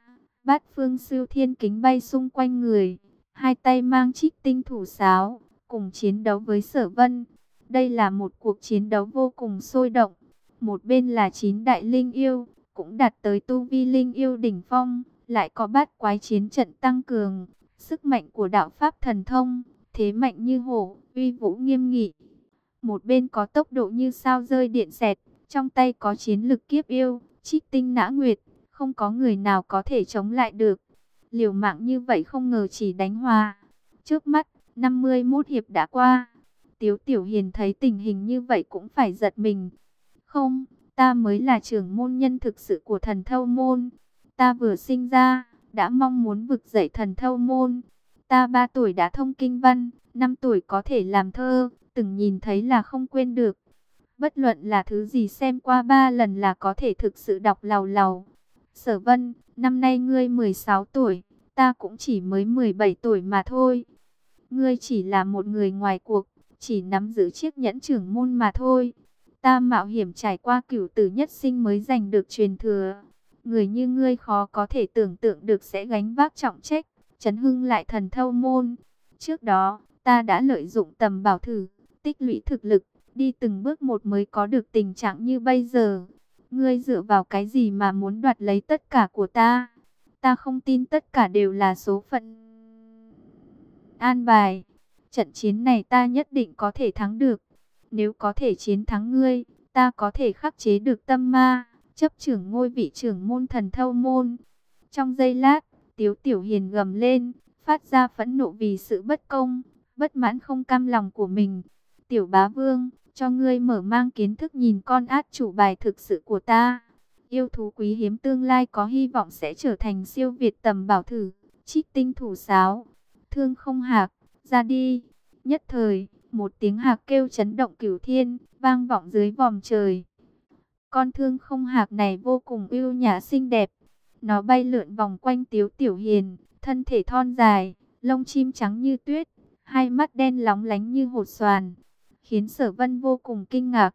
Bát phương siêu thiên kính bay xung quanh người, hai tay mang trích tinh thủ sáo, cùng chiến đấu với sở vân. Đây là một cuộc chiến đấu vô cùng sôi động. Một bên là chín đại linh yêu, cũng đạt tới tu vi linh yêu đỉnh phong, lại có bát quái chiến trận tăng cường, sức mạnh của đạo pháp thần thông, thế mạnh như hổ, uy vũ nghiêm nghị. Một bên có tốc độ như sao rơi điện xẹt, trong tay có chiến lực kiếp yêu, trích tinh nã nguyệt, không có người nào có thể chống lại được. Liều mạng như vậy không ngờ chỉ đánh hòa. Trước mắt, 51 hiệp đã qua. Tiếu Tiểu Hiền thấy tình hình như vậy cũng phải giật mình. Không, ta mới là trưởng môn nhân thực sự của thần thâu môn. Ta vừa sinh ra, đã mong muốn vực dậy thần thâu môn. Ta 3 tuổi đã thông kinh văn, 5 tuổi có thể làm thơ, từng nhìn thấy là không quên được. Bất luận là thứ gì xem qua ba lần là có thể thực sự đọc lầu lầu. Sở vân, năm nay ngươi 16 tuổi, ta cũng chỉ mới 17 tuổi mà thôi. Ngươi chỉ là một người ngoài cuộc, chỉ nắm giữ chiếc nhẫn trưởng môn mà thôi. Ta mạo hiểm trải qua cửu tử nhất sinh mới giành được truyền thừa. Người như ngươi khó có thể tưởng tượng được sẽ gánh vác trọng trách, chấn hưng lại thần thâu môn. Trước đó, ta đã lợi dụng tầm bảo thử, tích lũy thực lực, đi từng bước một mới có được tình trạng như bây giờ. Ngươi dựa vào cái gì mà muốn đoạt lấy tất cả của ta? Ta không tin tất cả đều là số phận. An bài, trận chiến này ta nhất định có thể thắng được. Nếu có thể chiến thắng ngươi, ta có thể khắc chế được tâm ma, chấp trưởng ngôi vị trưởng môn thần thâu môn. Trong giây lát, Tiếu Tiểu Hiền gầm lên, phát ra phẫn nộ vì sự bất công, bất mãn không cam lòng của mình. Tiểu bá vương, cho ngươi mở mang kiến thức nhìn con át chủ bài thực sự của ta. Yêu thú quý hiếm tương lai có hy vọng sẽ trở thành siêu việt tầm bảo thử, trích tinh thủ sáo, thương không hạc, ra đi. Nhất thời, một tiếng hạc kêu chấn động cửu thiên, vang vọng dưới vòm trời. Con thương không hạc này vô cùng ưu nhã xinh đẹp. Nó bay lượn vòng quanh tiếu tiểu hiền, thân thể thon dài, lông chim trắng như tuyết, hai mắt đen lóng lánh như hột xoàn khiến sở vân vô cùng kinh ngạc.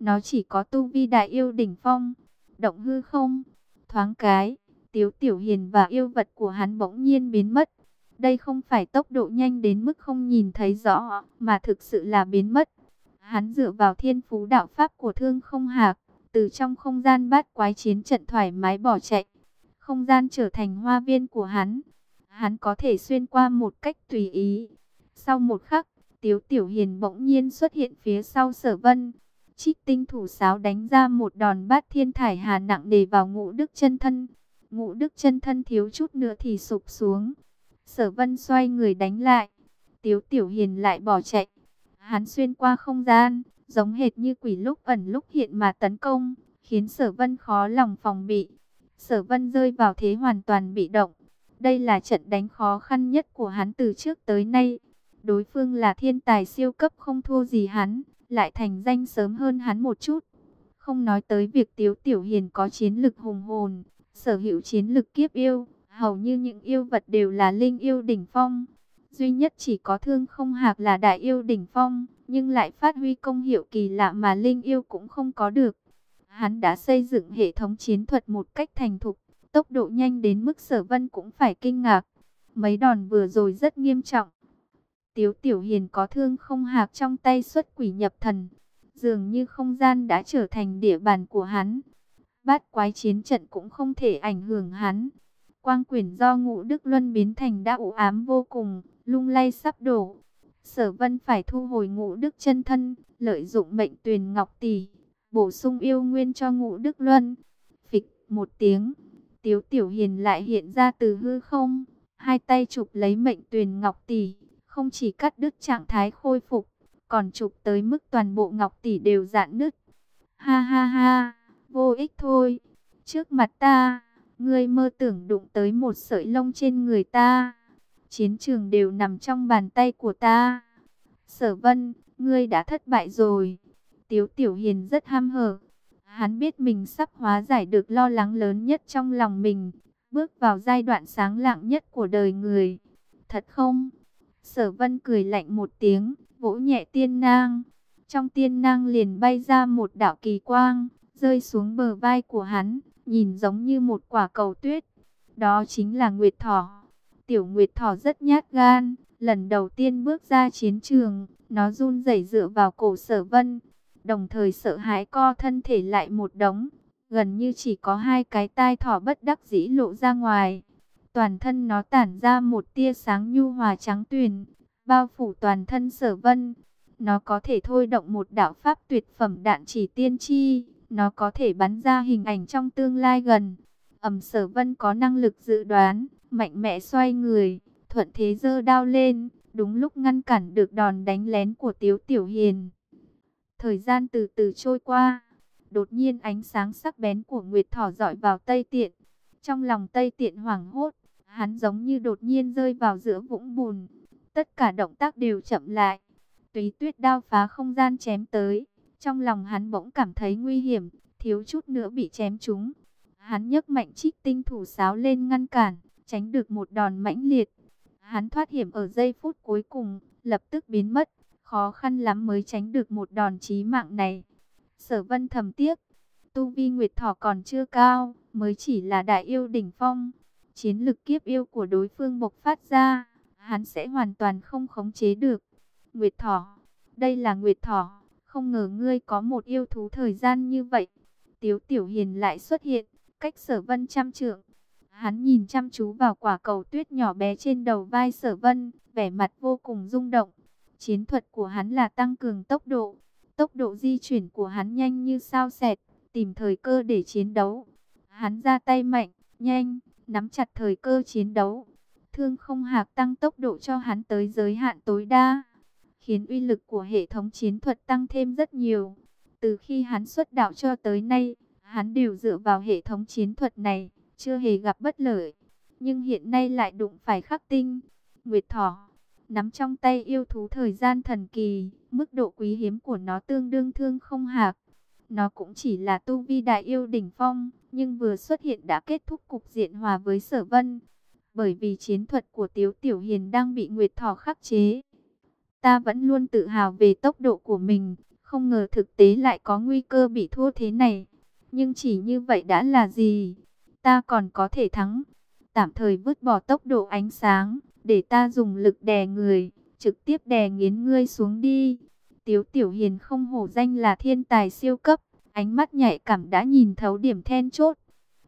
Nó chỉ có tu vi đại yêu đỉnh phong, động hư không, thoáng cái, tiếu tiểu hiền và yêu vật của hắn bỗng nhiên biến mất. Đây không phải tốc độ nhanh đến mức không nhìn thấy rõ, mà thực sự là biến mất. Hắn dựa vào thiên phú đạo pháp của thương không hạc, từ trong không gian bát quái chiến trận thoải mái bỏ chạy. Không gian trở thành hoa viên của hắn. Hắn có thể xuyên qua một cách tùy ý. Sau một khắc, Tiếu Tiểu Hiền bỗng nhiên xuất hiện phía sau sở vân. Trích tinh thủ sáo đánh ra một đòn bát thiên thải hà nặng nề vào ngũ đức chân thân. Ngũ đức chân thân thiếu chút nữa thì sụp xuống. Sở vân xoay người đánh lại. Tiếu Tiểu Hiền lại bỏ chạy. Hắn xuyên qua không gian, giống hệt như quỷ lúc ẩn lúc hiện mà tấn công, khiến sở vân khó lòng phòng bị. Sở vân rơi vào thế hoàn toàn bị động. Đây là trận đánh khó khăn nhất của hắn từ trước tới nay. Đối phương là thiên tài siêu cấp không thua gì hắn, lại thành danh sớm hơn hắn một chút. Không nói tới việc Tiếu Tiểu Hiền có chiến lực hùng hồn, sở hữu chiến lực kiếp yêu, hầu như những yêu vật đều là linh yêu đỉnh phong. Duy nhất chỉ có thương không hạc là đại yêu đỉnh phong, nhưng lại phát huy công hiệu kỳ lạ mà linh yêu cũng không có được. Hắn đã xây dựng hệ thống chiến thuật một cách thành thục, tốc độ nhanh đến mức sở vân cũng phải kinh ngạc. Mấy đòn vừa rồi rất nghiêm trọng, Tiếu Tiểu Hiền có thương không hạc trong tay xuất quỷ nhập thần. Dường như không gian đã trở thành địa bàn của hắn. Bát quái chiến trận cũng không thể ảnh hưởng hắn. Quang quyển do ngũ Đức Luân biến thành đã ủ ám vô cùng, lung lay sắp đổ. Sở vân phải thu hồi ngũ Đức chân thân, lợi dụng mệnh tuyền ngọc tỷ, bổ sung yêu nguyên cho ngũ Đức Luân. Phịch một tiếng, Tiếu Tiểu Hiền lại hiện ra từ hư không, hai tay chụp lấy mệnh tuyền ngọc tỷ không chỉ cắt đứt trạng thái khôi phục, còn chụp tới mức toàn bộ ngọc tỷ đều dạn nứt. Ha ha ha, vô ích thôi. Trước mặt ta, ngươi mơ tưởng đụng tới một sợi lông trên người ta. Chiến trường đều nằm trong bàn tay của ta. Sở vân, ngươi đã thất bại rồi. Tiếu Tiểu Hiền rất ham hở. Hắn biết mình sắp hóa giải được lo lắng lớn nhất trong lòng mình. Bước vào giai đoạn sáng lạng nhất của đời người. Thật không? Sở vân cười lạnh một tiếng, vỗ nhẹ tiên nang. trong tiên nang liền bay ra một đạo kỳ quang, rơi xuống bờ vai của hắn, nhìn giống như một quả cầu tuyết. Đó chính là Nguyệt Thỏ. Tiểu Nguyệt Thỏ rất nhát gan, lần đầu tiên bước ra chiến trường, nó run rẩy dựa vào cổ sở vân, đồng thời sợ hãi co thân thể lại một đống, gần như chỉ có hai cái tai thỏ bất đắc dĩ lộ ra ngoài. Toàn thân nó tản ra một tia sáng nhu hòa trắng tuyền, bao phủ toàn thân sở vân. Nó có thể thôi động một đạo pháp tuyệt phẩm đạn chỉ tiên chi, nó có thể bắn ra hình ảnh trong tương lai gần. Ẩm sở vân có năng lực dự đoán, mạnh mẽ xoay người, thuận thế dơ đao lên, đúng lúc ngăn cản được đòn đánh lén của Tiếu Tiểu Hiền. Thời gian từ từ trôi qua, đột nhiên ánh sáng sắc bén của Nguyệt Thỏ dọi vào Tây Tiện. Trong lòng Tây Tiện hoảng hốt, hắn giống như đột nhiên rơi vào giữa vũng bùn. Tất cả động tác đều chậm lại. Túy tuyết đao phá không gian chém tới. Trong lòng hắn bỗng cảm thấy nguy hiểm, thiếu chút nữa bị chém trúng. Hắn nhấc mạnh trích tinh thủ sáo lên ngăn cản, tránh được một đòn mãnh liệt. Hắn thoát hiểm ở giây phút cuối cùng, lập tức biến mất. Khó khăn lắm mới tránh được một đòn chí mạng này. Sở vân thầm tiếc, tu vi Nguyệt Thỏ còn chưa cao, mới chỉ là đại yêu đỉnh phong. Chiến lực kiếp yêu của đối phương bộc phát ra, hắn sẽ hoàn toàn không khống chế được. Nguyệt Thỏ, đây là Nguyệt Thỏ, không ngờ ngươi có một yêu thú thời gian như vậy. Tiếu Tiểu Hiền lại xuất hiện, cách sở vân trăm trượng. Hắn nhìn chăm chú vào quả cầu tuyết nhỏ bé trên đầu vai sở vân, vẻ mặt vô cùng rung động. Chiến thuật của hắn là tăng cường tốc độ. Tốc độ di chuyển của hắn nhanh như sao xẹt, tìm thời cơ để chiến đấu. Hắn ra tay mạnh, nhanh, nắm chặt thời cơ chiến đấu. Thương không hạc tăng tốc độ cho hắn tới giới hạn tối đa, khiến uy lực của hệ thống chiến thuật tăng thêm rất nhiều. Từ khi hắn xuất đạo cho tới nay, hắn đều dựa vào hệ thống chiến thuật này, chưa hề gặp bất lợi. Nhưng hiện nay lại đụng phải khắc tinh, nguyệt thỏ, nắm trong tay yêu thú thời gian thần kỳ, mức độ quý hiếm của nó tương đương thương không hạc. Nó cũng chỉ là tu vi đại yêu đỉnh phong, nhưng vừa xuất hiện đã kết thúc cục diện hòa với sở vân. Bởi vì chiến thuật của Tiếu Tiểu Hiền đang bị Nguyệt Thỏ khắc chế. Ta vẫn luôn tự hào về tốc độ của mình, không ngờ thực tế lại có nguy cơ bị thua thế này. Nhưng chỉ như vậy đã là gì? Ta còn có thể thắng. Tạm thời vứt bỏ tốc độ ánh sáng, để ta dùng lực đè người, trực tiếp đè nghiến ngươi xuống đi. Tiếu Tiểu Hiền không hổ danh là thiên tài siêu cấp, ánh mắt nhạy cảm đã nhìn thấu điểm then chốt.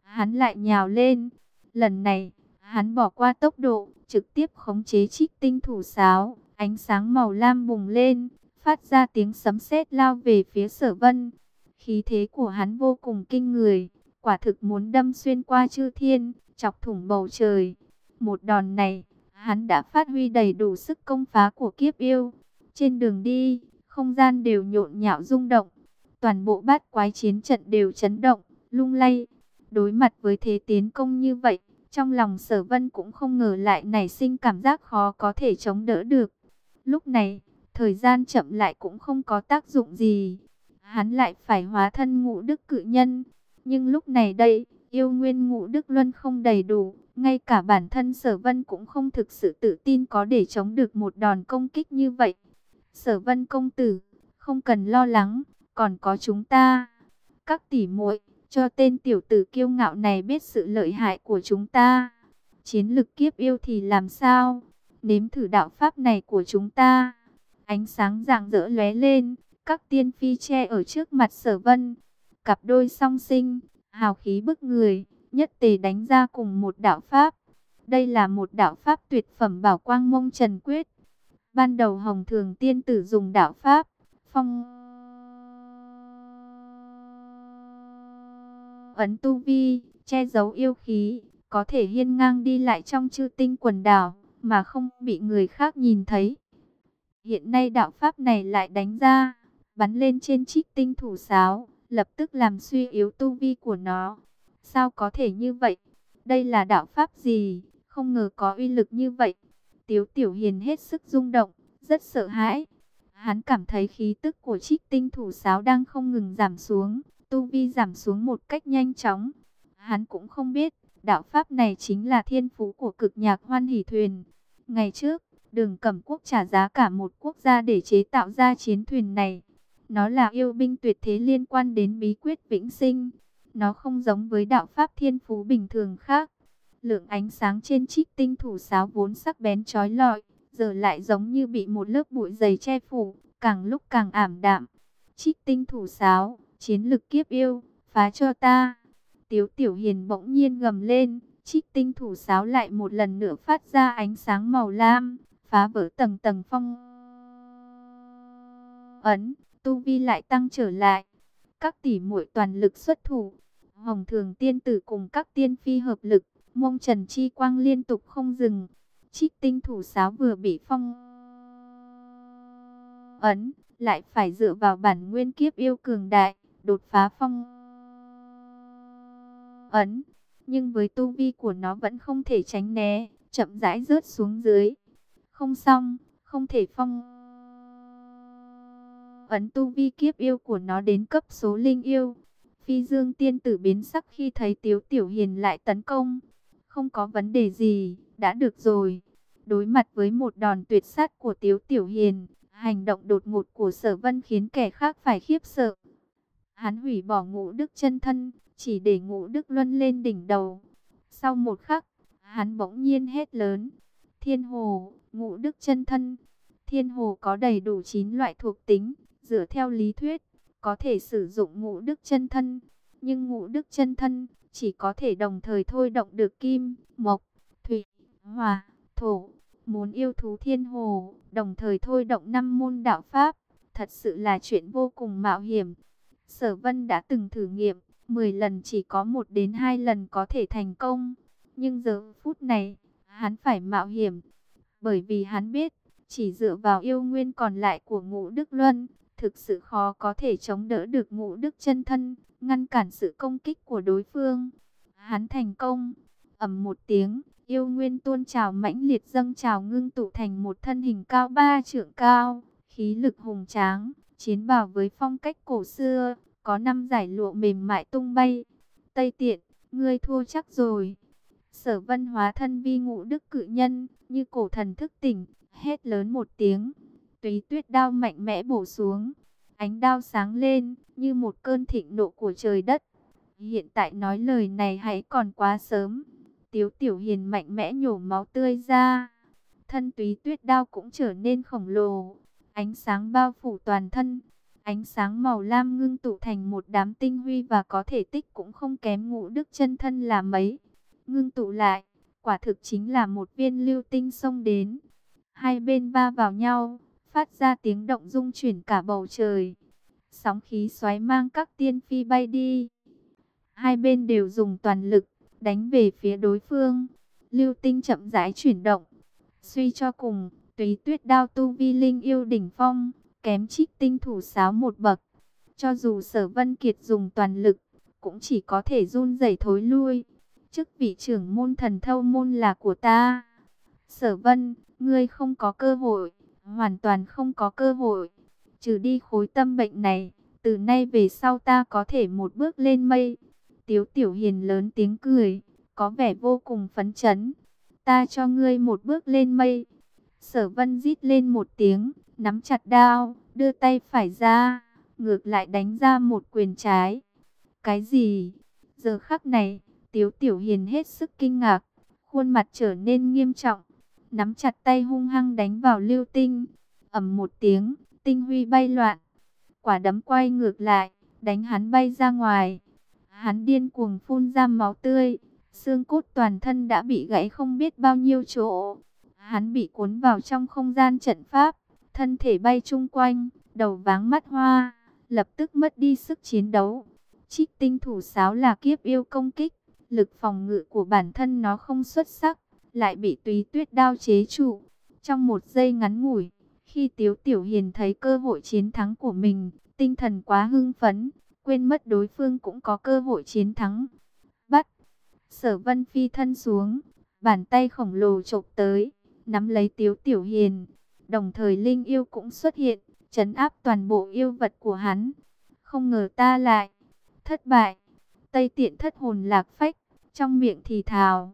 Hắn lại nhào lên, lần này, hắn bỏ qua tốc độ, trực tiếp khống chế trích tinh thủ sáo, ánh sáng màu lam bùng lên, phát ra tiếng sấm sét lao về phía sở vân. Khí thế của hắn vô cùng kinh người, quả thực muốn đâm xuyên qua chư thiên, chọc thủng bầu trời. Một đòn này, hắn đã phát huy đầy đủ sức công phá của kiếp yêu. Trên đường đi, không gian đều nhộn nhạo rung động. Toàn bộ bát quái chiến trận đều chấn động, lung lay. Đối mặt với thế tiến công như vậy, trong lòng sở vân cũng không ngờ lại nảy sinh cảm giác khó có thể chống đỡ được. Lúc này, thời gian chậm lại cũng không có tác dụng gì. Hắn lại phải hóa thân ngũ đức cự nhân. Nhưng lúc này đây, yêu nguyên ngũ đức luân không đầy đủ. Ngay cả bản thân sở vân cũng không thực sự tự tin có để chống được một đòn công kích như vậy. Sở vân công tử, không cần lo lắng, còn có chúng ta. Các tỷ muội, cho tên tiểu tử kiêu ngạo này biết sự lợi hại của chúng ta. Chiến lực kiếp yêu thì làm sao? Nếm thử đạo pháp này của chúng ta. Ánh sáng rạng rỡ lóe lên, các tiên phi che ở trước mặt sở vân. Cặp đôi song sinh, hào khí bức người, nhất tề đánh ra cùng một đạo pháp. Đây là một đạo pháp tuyệt phẩm bảo quang mông trần quyết. Ban đầu Hồng Thường Tiên Tử dùng đạo Pháp, phong ấn tu vi, che giấu yêu khí, có thể hiên ngang đi lại trong chư tinh quần đảo, mà không bị người khác nhìn thấy. Hiện nay đạo Pháp này lại đánh ra, bắn lên trên trích tinh thủ sáo, lập tức làm suy yếu tu vi của nó. Sao có thể như vậy? Đây là đạo Pháp gì? Không ngờ có uy lực như vậy. Tiếu Tiểu Hiền hết sức rung động, rất sợ hãi. Hắn cảm thấy khí tức của trích tinh thủ sáo đang không ngừng giảm xuống, tu vi giảm xuống một cách nhanh chóng. Hắn cũng không biết, đạo pháp này chính là thiên phú của cực nhạc hoan hỷ thuyền. Ngày trước, đường cẩm quốc trả giá cả một quốc gia để chế tạo ra chiến thuyền này. Nó là yêu binh tuyệt thế liên quan đến bí quyết vĩnh sinh. Nó không giống với đạo pháp thiên phú bình thường khác. Lượng ánh sáng trên trích tinh thủ sáo vốn sắc bén trói lọi, giờ lại giống như bị một lớp bụi dày che phủ, càng lúc càng ảm đạm. Trích tinh thủ sáo, chiến lực kiếp yêu, phá cho ta. Tiếu tiểu hiền bỗng nhiên gầm lên, trích tinh thủ sáo lại một lần nữa phát ra ánh sáng màu lam, phá vỡ tầng tầng phong ấn, tu vi lại tăng trở lại. Các tỷ muội toàn lực xuất thủ, Hồng Thường tiên tử cùng các tiên phi hợp lực, mông trần chi quang liên tục không dừng. Trích tinh thủ sáo vừa bị phong ấn, lại phải dựa vào bản nguyên kiếp yêu cường đại, đột phá phong ấn. Nhưng với tu vi của nó vẫn không thể tránh né, chậm rãi rớt xuống dưới. Không xong, không thể phong ấn tu vi kiếp yêu của nó đến cấp số linh yêu. Phi dương tiên tử biến sắc khi thấy tiếu tiểu hiền lại tấn công. Không có vấn đề gì, đã được rồi. Đối mặt với một đòn tuyệt sát của tiếu tiểu hiền, hành động đột ngột của sở vân khiến kẻ khác phải khiếp sợ. Hắn hủy bỏ ngũ đức chân thân, chỉ để ngũ đức luân lên đỉnh đầu. Sau một khắc, hắn bỗng nhiên hét lớn. Thiên hồ, ngũ đức chân thân. Thiên hồ có đầy đủ 9 loại thuộc tính, dựa theo lý thuyết, có thể sử dụng ngũ đức chân thân. Nhưng ngũ đức chân thân chỉ có thể đồng thời thôi động được kim, mộc, thủy, hỏa, thổ. Muốn yêu thú thiên hồ, đồng thời thôi động năm môn đạo pháp, thật sự là chuyện vô cùng mạo hiểm. Sở Vân đã từng thử nghiệm, 10 lần chỉ có 1 đến 2 lần có thể thành công. Nhưng giờ phút này, hắn phải mạo hiểm. Bởi vì hắn biết, chỉ dựa vào yêu nguyên còn lại của ngũ Đức Luân, thực sự khó có thể chống đỡ được ngũ Đức chân thân, ngăn cản sự công kích của đối phương. Hắn thành công, ầm một tiếng, yêu nguyên tuôn trào mãnh liệt dâng trào ngưng tụ thành một thân hình cao ba trượng cao, khí lực hùng tráng, chiến bào với phong cách cổ xưa, có năm giải lụa mềm mại tung bay. Tây tiện, ngươi thua chắc rồi. Sở vân hóa thân vi ngũ đức cự nhân, như cổ thần thức tỉnh, hét lớn một tiếng. Túy tuyết đao mạnh mẽ bổ xuống, ánh đao sáng lên, như một cơn thịnh nộ của trời đất. Hiện tại nói lời này hãy còn quá sớm. Tiếu tiểu hiền mạnh mẽ nhổ máu tươi ra. Thân túy tuyết đao cũng trở nên khổng lồ. Ánh sáng bao phủ toàn thân, Ánh sáng màu lam ngưng tụ thành một đám tinh huy và có thể tích cũng không kém ngũ đức chân thân là mấy. Ngưng tụ lại, quả thực chính là một viên lưu tinh xông đến. Hai bên va vào nhau, phát ra tiếng động rung chuyển cả bầu trời. Sóng khí xoáy mang các tiên phi bay đi. Hai bên đều dùng toàn lực, đánh về phía đối phương. Lưu tinh chậm rãi chuyển động. Suy cho cùng, túy tuyết đao tu vi linh yêu đỉnh phong kém trích tinh thủ sáo một bậc. Cho dù sở vân kiệt dùng toàn lực, cũng chỉ có thể run rẩy thối lui. Chức vị trưởng môn thần thâu môn là của ta. Sở vân, ngươi không có cơ hội, hoàn toàn không có cơ hội. Trừ đi khối tâm bệnh này, từ nay về sau ta có thể một bước lên mây. Tiếu tiểu hiền lớn tiếng cười, có vẻ vô cùng phấn chấn. Ta cho ngươi một bước lên mây. Sở vân rít lên một tiếng, nắm chặt đao, đưa tay phải ra, ngược lại đánh ra một quyền trái. Cái gì? Giờ khắc này, Tiếu Tiểu Hiền hết sức kinh ngạc, khuôn mặt trở nên nghiêm trọng, nắm chặt tay hung hăng đánh vào lưu tinh. ầm một tiếng, tinh huy bay loạn, quả đấm quay ngược lại, đánh hắn bay ra ngoài. Hắn điên cuồng phun ra máu tươi, xương cốt toàn thân đã bị gãy không biết bao nhiêu chỗ. Hắn bị cuốn vào trong không gian trận pháp, thân thể bay chung quanh, đầu váng mắt hoa, lập tức mất đi sức chiến đấu. Trích tinh thủ sáo là kiếp yêu công kích, lực phòng ngự của bản thân nó không xuất sắc, lại bị túy tuyết đao chế trụ. Trong một giây ngắn ngủi, khi Tiếu Tiểu Hiền thấy cơ hội chiến thắng của mình, tinh thần quá hưng phấn, quên mất đối phương cũng có cơ hội chiến thắng. Bắt, sở vân phi thân xuống, bàn tay khổng lồ chộp tới, nắm lấy Tiếu Tiểu Hiền, Đồng thời Linh yêu cũng xuất hiện, chấn áp toàn bộ yêu vật của hắn. Không ngờ ta lại thất bại. Tây tiện thất hồn lạc phách, trong miệng thì thào.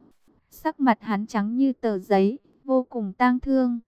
Sắc mặt hắn trắng như tờ giấy, vô cùng tang thương.